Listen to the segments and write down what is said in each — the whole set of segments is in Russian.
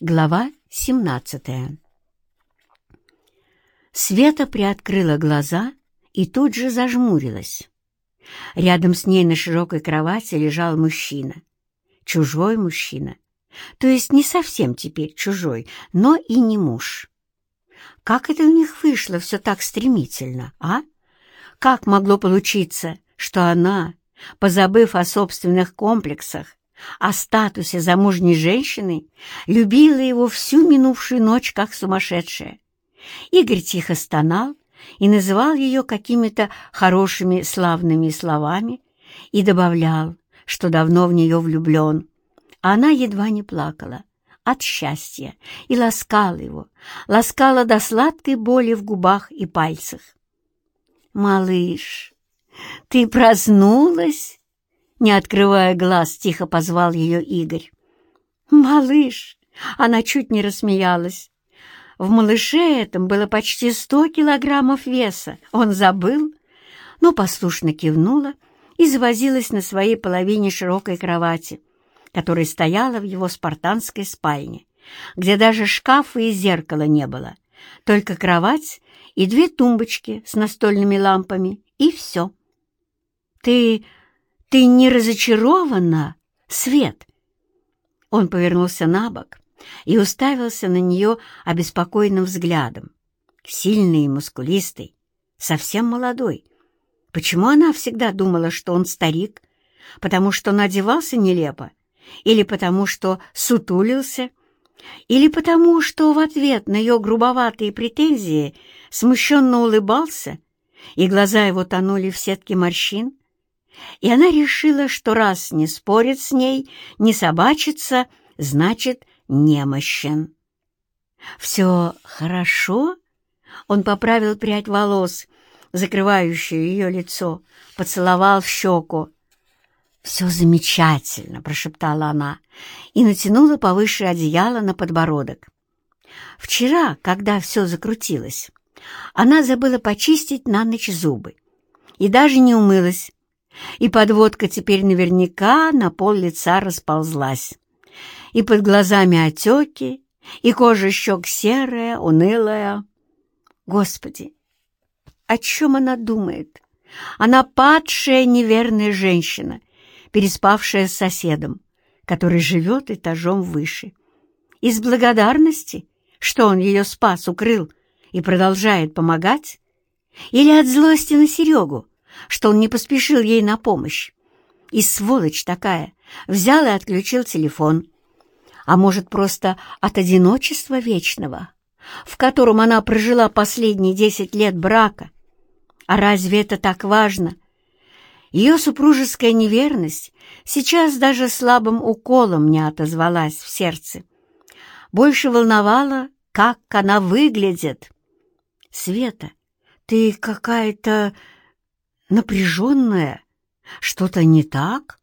Глава 17 Света приоткрыла глаза и тут же зажмурилась. Рядом с ней на широкой кровати лежал мужчина. Чужой мужчина. То есть не совсем теперь чужой, но и не муж. Как это у них вышло все так стремительно, а? Как могло получиться, что она, позабыв о собственных комплексах, о статусе замужней женщины, любила его всю минувшую ночь как сумасшедшая. Игорь тихо стонал и называл ее какими-то хорошими славными словами и добавлял, что давно в нее влюблен. Она едва не плакала от счастья и ласкала его, ласкала до сладкой боли в губах и пальцах. «Малыш, ты проснулась?» Не открывая глаз, тихо позвал ее Игорь. «Малыш!» Она чуть не рассмеялась. В малыше этом было почти сто килограммов веса. Он забыл, но послушно кивнула и завозилась на своей половине широкой кровати, которая стояла в его спартанской спальне, где даже шкафа и зеркала не было, только кровать и две тумбочки с настольными лампами, и все. «Ты «Ты не разочарована, Свет?» Он повернулся на бок и уставился на нее обеспокоенным взглядом. Сильный и мускулистый, совсем молодой. Почему она всегда думала, что он старик? Потому что он одевался нелепо? Или потому что сутулился? Или потому что в ответ на ее грубоватые претензии смущенно улыбался, и глаза его тонули в сетке морщин? И она решила, что раз не спорит с ней, не собачится, значит, немощен. «Все хорошо?» Он поправил прядь волос, закрывающую ее лицо, поцеловал в щеку. «Все замечательно», — прошептала она и натянула повыше одеяло на подбородок. Вчера, когда все закрутилось, она забыла почистить на ночь зубы и даже не умылась, и подводка теперь наверняка на пол лица расползлась. И под глазами отеки, и кожа щек серая, унылая. Господи, о чем она думает? Она падшая неверная женщина, переспавшая с соседом, который живет этажом выше. Из благодарности, что он ее спас, укрыл и продолжает помогать? Или от злости на Серегу, что он не поспешил ей на помощь. И сволочь такая, взял и отключил телефон. А может, просто от одиночества вечного, в котором она прожила последние десять лет брака. А разве это так важно? Ее супружеская неверность сейчас даже слабым уколом не отозвалась в сердце. Больше волновала, как она выглядит. «Света, ты какая-то напряженная. Что-то не так?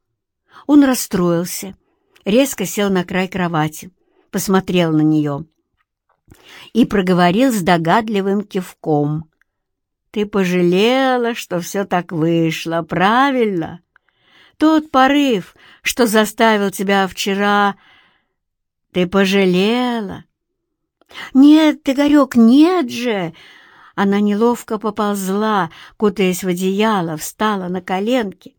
Он расстроился, резко сел на край кровати, посмотрел на нее и проговорил с догадливым кивком. «Ты пожалела, что все так вышло, правильно? Тот порыв, что заставил тебя вчера, ты пожалела?» «Нет, Игорек, нет же!» Она неловко поползла, кутаясь в одеяло, встала на коленки,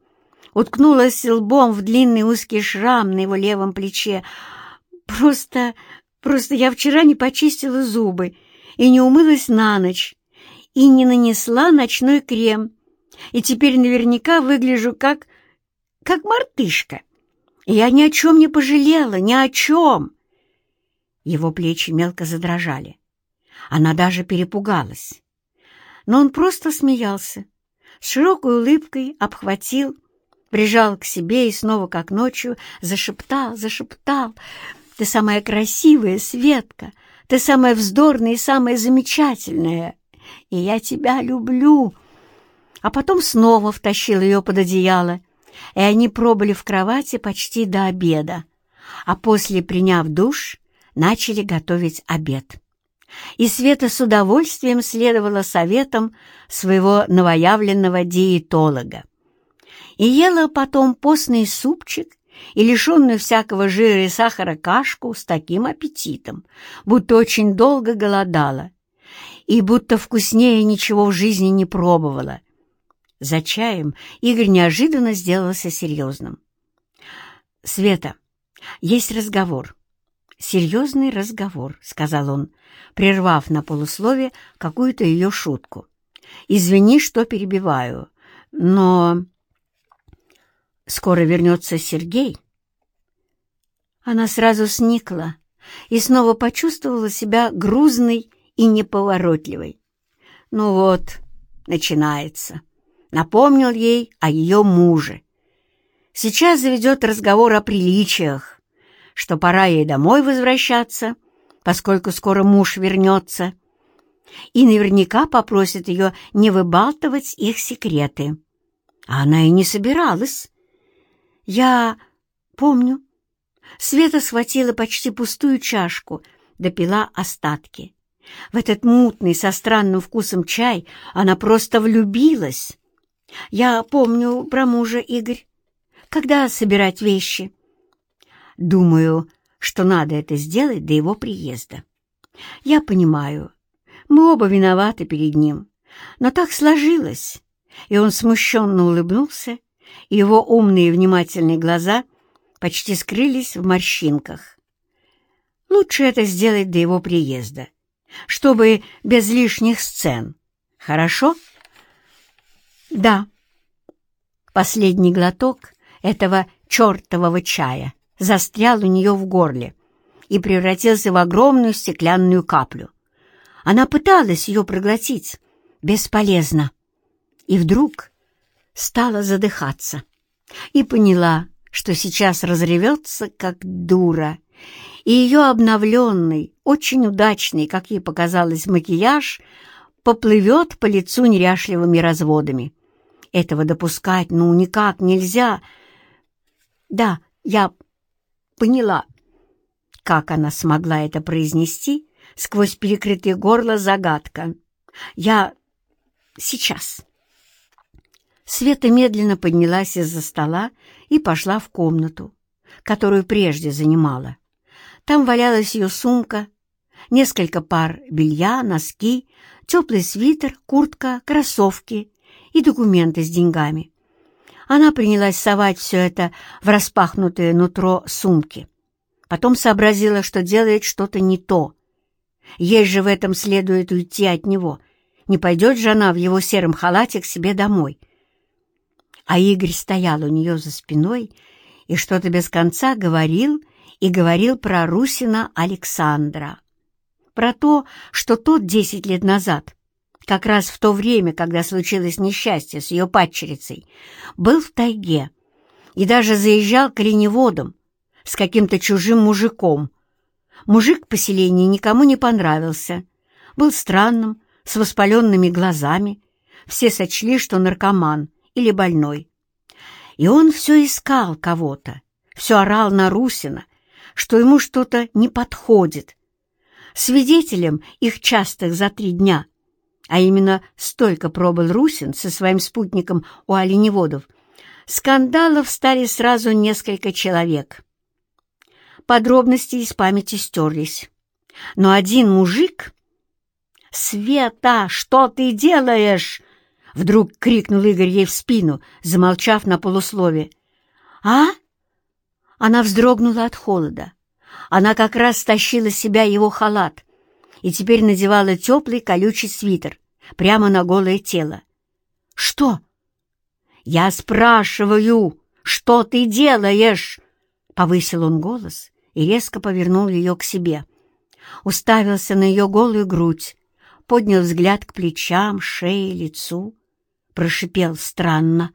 уткнулась лбом в длинный узкий шрам на его левом плече. «Просто... просто я вчера не почистила зубы и не умылась на ночь, и не нанесла ночной крем, и теперь наверняка выгляжу как... как мартышка. Я ни о чем не пожалела, ни о чем!» Его плечи мелко задрожали. Она даже перепугалась но он просто смеялся. С широкой улыбкой обхватил, прижал к себе и снова, как ночью, зашептал, зашептал. «Ты самая красивая, Светка! Ты самая вздорная и самая замечательная! И я тебя люблю!» А потом снова втащил ее под одеяло, и они пробыли в кровати почти до обеда, а после, приняв душ, начали готовить обед и Света с удовольствием следовала советам своего новоявленного диетолога. И ела потом постный супчик и лишенную всякого жира и сахара кашку с таким аппетитом, будто очень долго голодала и будто вкуснее ничего в жизни не пробовала. За чаем Игорь неожиданно сделался серьезным. «Света, есть разговор. Серьезный разговор», — сказал он, прервав на полуслове какую-то ее шутку. «Извини, что перебиваю, но...» «Скоро вернется Сергей?» Она сразу сникла и снова почувствовала себя грузной и неповоротливой. «Ну вот, начинается», — напомнил ей о ее муже. «Сейчас заведет разговор о приличиях, что пора ей домой возвращаться, поскольку скоро муж вернется, и наверняка попросит ее не выбалтывать их секреты. А она и не собиралась. Я помню, Света схватила почти пустую чашку, допила остатки. В этот мутный, со странным вкусом чай она просто влюбилась. Я помню про мужа, Игорь. Когда собирать вещи? Думаю, что надо это сделать до его приезда. Я понимаю, мы оба виноваты перед ним, но так сложилось. И он смущенно улыбнулся, и его умные внимательные глаза — почти скрылись в морщинках. Лучше это сделать до его приезда, чтобы без лишних сцен. Хорошо? Да. Последний глоток этого чертового чая застрял у нее в горле и превратился в огромную стеклянную каплю. Она пыталась ее проглотить. Бесполезно. И вдруг стала задыхаться и поняла, что сейчас разревется, как дура, и ее обновленный, очень удачный, как ей показалось, макияж поплывет по лицу неряшливыми разводами. Этого допускать ну никак нельзя. Да, я поняла, как она смогла это произнести сквозь перекрытое горло загадка. Я сейчас. Света медленно поднялась из-за стола и пошла в комнату, которую прежде занимала. Там валялась ее сумка, несколько пар белья, носки, теплый свитер, куртка, кроссовки и документы с деньгами. Она принялась совать все это в распахнутое нутро сумки. Потом сообразила, что делает что-то не то. Ей же в этом следует уйти от него. Не пойдет же она в его сером халате к себе домой а Игорь стоял у нее за спиной и что-то без конца говорил и говорил про Русина Александра. Про то, что тот десять лет назад, как раз в то время, когда случилось несчастье с ее падчерицей, был в тайге и даже заезжал к оленеводам с каким-то чужим мужиком. Мужик поселения никому не понравился, был странным, с воспаленными глазами. Все сочли, что наркоман — или больной. И он все искал кого-то, все орал на Русина, что ему что-то не подходит. Свидетелем их частых за три дня, а именно столько пробыл Русин со своим спутником у оленеводов, скандалов стали сразу несколько человек. Подробности из памяти стерлись. Но один мужик... «Света, что ты делаешь?» Вдруг крикнул Игорь ей в спину, замолчав на полуслове. «А?» Она вздрогнула от холода. Она как раз стащила с себя его халат и теперь надевала теплый колючий свитер прямо на голое тело. «Что?» «Я спрашиваю, что ты делаешь?» Повысил он голос и резко повернул ее к себе. Уставился на ее голую грудь, поднял взгляд к плечам, шее, лицу прошипел странно.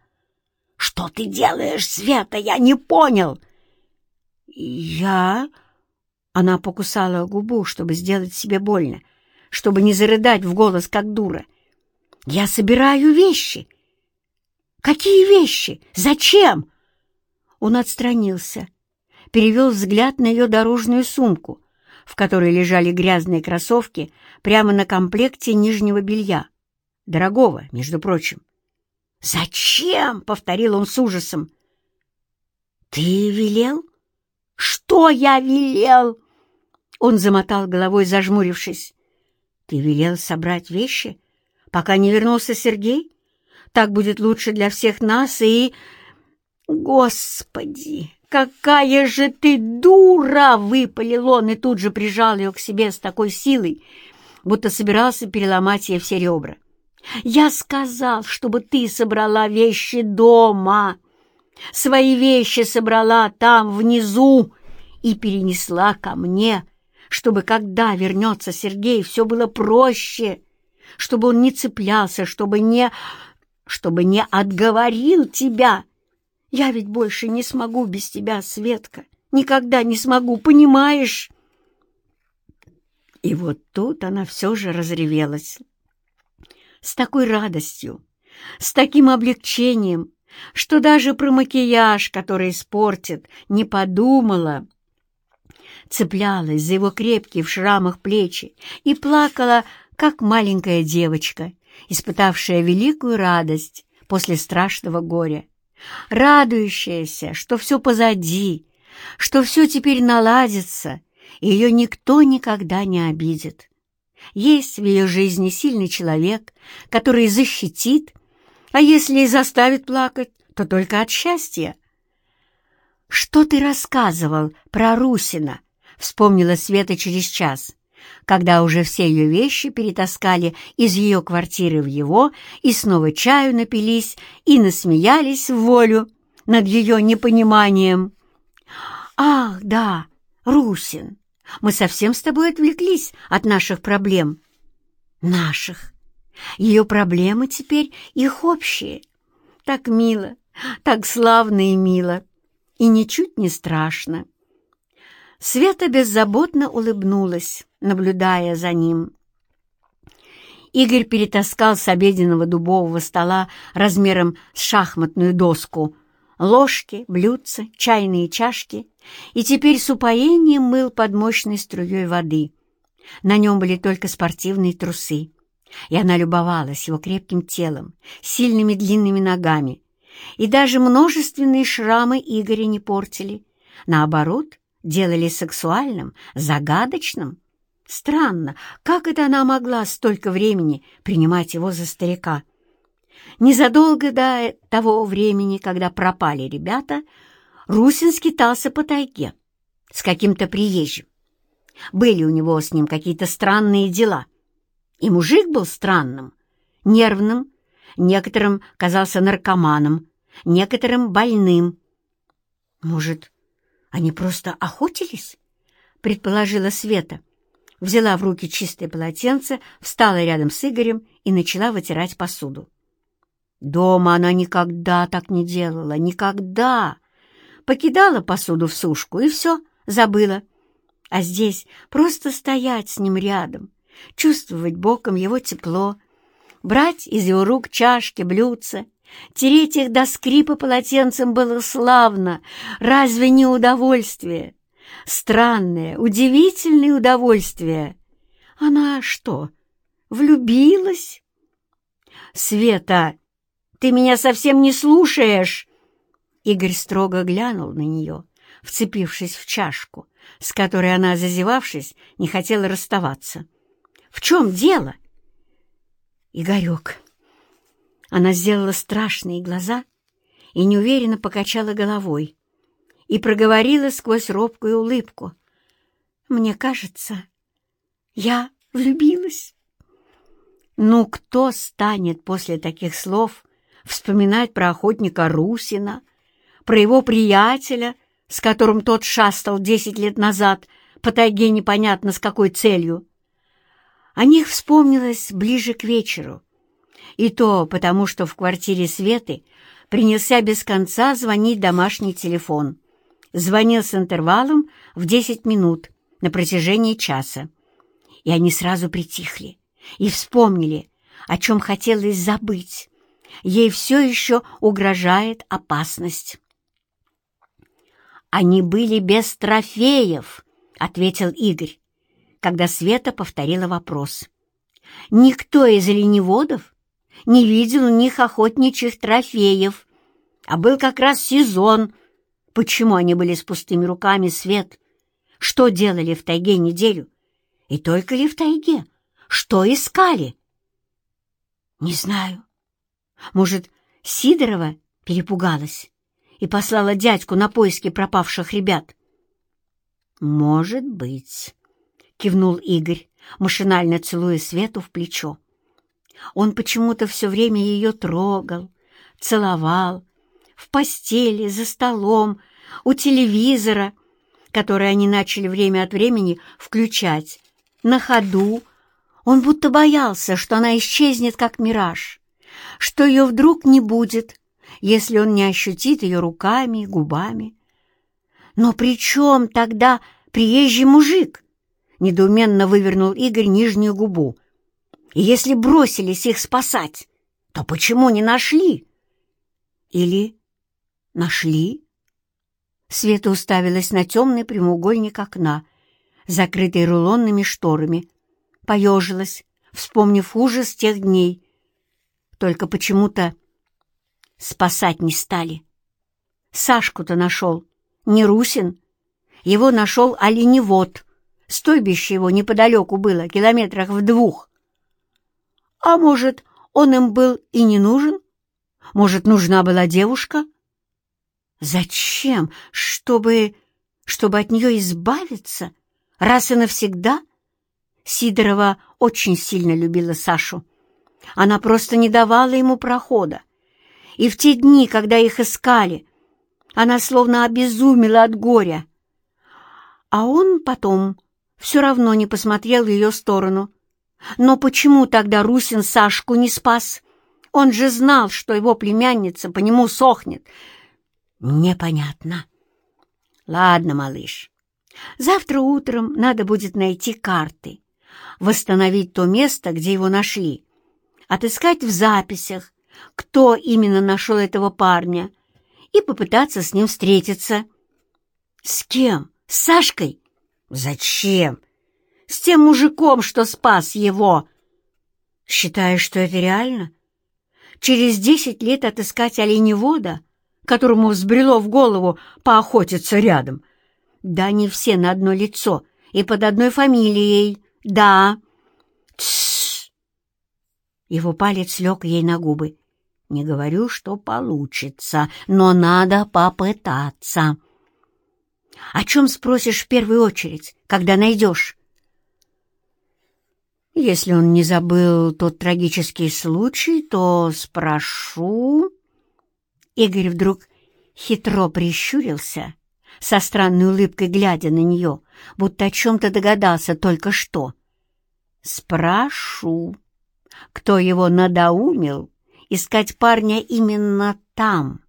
«Что ты делаешь, Света? Я не понял!» «Я...» Она покусала губу, чтобы сделать себе больно, чтобы не зарыдать в голос, как дура. «Я собираю вещи». «Какие вещи? Зачем?» Он отстранился, перевел взгляд на ее дорожную сумку, в которой лежали грязные кроссовки прямо на комплекте нижнего белья. Дорогого, между прочим. «Зачем?» — повторил он с ужасом. «Ты велел?» «Что я велел?» Он замотал головой, зажмурившись. «Ты велел собрать вещи, пока не вернулся Сергей? Так будет лучше для всех нас и...» «Господи, какая же ты дура!» — выпалил он и тут же прижал ее к себе с такой силой, будто собирался переломать ей все ребра. «Я сказал, чтобы ты собрала вещи дома, свои вещи собрала там, внизу, и перенесла ко мне, чтобы, когда вернется Сергей, все было проще, чтобы он не цеплялся, чтобы не... чтобы не отговорил тебя. Я ведь больше не смогу без тебя, Светка, никогда не смогу, понимаешь?» И вот тут она все же разревелась. С такой радостью, с таким облегчением, что даже про макияж, который испортит, не подумала. Цеплялась за его крепкие в шрамах плечи и плакала, как маленькая девочка, испытавшая великую радость после страшного горя, радующаяся, что все позади, что все теперь наладится, и ее никто никогда не обидит. Есть в ее жизни сильный человек, который защитит, а если и заставит плакать, то только от счастья. «Что ты рассказывал про Русина?» — вспомнила Света через час, когда уже все ее вещи перетаскали из ее квартиры в его и снова чаю напились и насмеялись в волю над ее непониманием. «Ах, да, Русин, мы совсем с тобой отвлеклись от наших проблем». «Наших. Ее проблемы теперь их общие. Так мило, так славно и мило, и ничуть не страшно». Света беззаботно улыбнулась, наблюдая за ним. Игорь перетаскал с обеденного дубового стола размером с шахматную доску ложки, блюдца, чайные чашки и теперь с упоением мыл под мощной струей воды. На нем были только спортивные трусы, и она любовалась его крепким телом, сильными длинными ногами, и даже множественные шрамы Игоря не портили, наоборот, делали сексуальным, загадочным. Странно, как это она могла столько времени принимать его за старика? Незадолго до того времени, когда пропали ребята, Русин скитался по тайге с каким-то приезжим. Были у него с ним какие-то странные дела. И мужик был странным, нервным, некоторым казался наркоманом, некоторым больным. «Может, они просто охотились?» — предположила Света. Взяла в руки чистое полотенце, встала рядом с Игорем и начала вытирать посуду. Дома она никогда так не делала, никогда. Покидала посуду в сушку и все, забыла. А здесь просто стоять с ним рядом, чувствовать боком его тепло, брать из его рук чашки, блюдца, тереть их до скрипа полотенцем было славно. Разве не удовольствие? Странное, удивительное удовольствие. Она что, влюбилась? Света ты меня совсем не слушаешь!» Игорь строго глянул на нее, вцепившись в чашку, с которой она, зазевавшись, не хотела расставаться. «В чем дело?» «Игорек!» Она сделала страшные глаза и неуверенно покачала головой и проговорила сквозь робкую улыбку. «Мне кажется, я влюбилась». Ну, кто станет после таких слов вспоминать про охотника Русина, про его приятеля, с которым тот шастал десять лет назад по тайге непонятно с какой целью. О них вспомнилось ближе к вечеру. И то потому, что в квартире Светы принялся без конца звонить домашний телефон. Звонил с интервалом в десять минут на протяжении часа. И они сразу притихли и вспомнили, о чем хотелось забыть ей все еще угрожает опасность. «Они были без трофеев», — ответил Игорь, когда Света повторила вопрос. «Никто из оленеводов не видел у них охотничьих трофеев, а был как раз сезон, Почему они были с пустыми руками, Свет? Что делали в тайге неделю? И только ли в тайге? Что искали? Не знаю. Может, Сидорова перепугалась и послала дядьку на поиски пропавших ребят? Может быть, кивнул Игорь, машинально целуя Свету в плечо. Он почему-то все время ее трогал, целовал, в постели, за столом, у телевизора, который они начали время от времени включать, на ходу. Он будто боялся, что она исчезнет, как мираж, что ее вдруг не будет, если он не ощутит ее руками и губами. Но при чем тогда приезжий мужик? Недоуменно вывернул Игорь нижнюю губу. И если бросились их спасать, то почему не нашли? Или нашли? Света уставилась на темный прямоугольник окна, закрытый рулонными шторами, поежилась, вспомнив ужас тех дней. Только почему-то спасать не стали. Сашку-то нашел, не Русин. Его нашел оленевод. Стойбище его неподалеку было, километрах в двух. А может, он им был и не нужен? Может, нужна была девушка? Зачем? Чтобы... чтобы от нее избавиться? Раз и навсегда? Сидорова очень сильно любила Сашу. Она просто не давала ему прохода. И в те дни, когда их искали, она словно обезумела от горя. А он потом все равно не посмотрел в ее сторону. Но почему тогда Русин Сашку не спас? Он же знал, что его племянница по нему сохнет. Непонятно. Ладно, малыш, завтра утром надо будет найти карты, восстановить то место, где его нашли, отыскать в записях, кто именно нашел этого парня, и попытаться с ним встретиться. С кем? С Сашкой? Зачем? С тем мужиком, что спас его. Считаешь, что это реально? Через десять лет отыскать оленевода, которому взбрело в голову поохотиться рядом. Да не все на одно лицо и под одной фамилией. Да. Тссс. Его палец лег ей на губы. Не говорю, что получится, но надо попытаться. О чем спросишь в первую очередь, когда найдешь? Если он не забыл тот трагический случай, то спрошу... Игорь вдруг хитро прищурился, со странной улыбкой глядя на нее, будто о чем-то догадался только что. Спрошу, кто его надоумил искать парня именно там,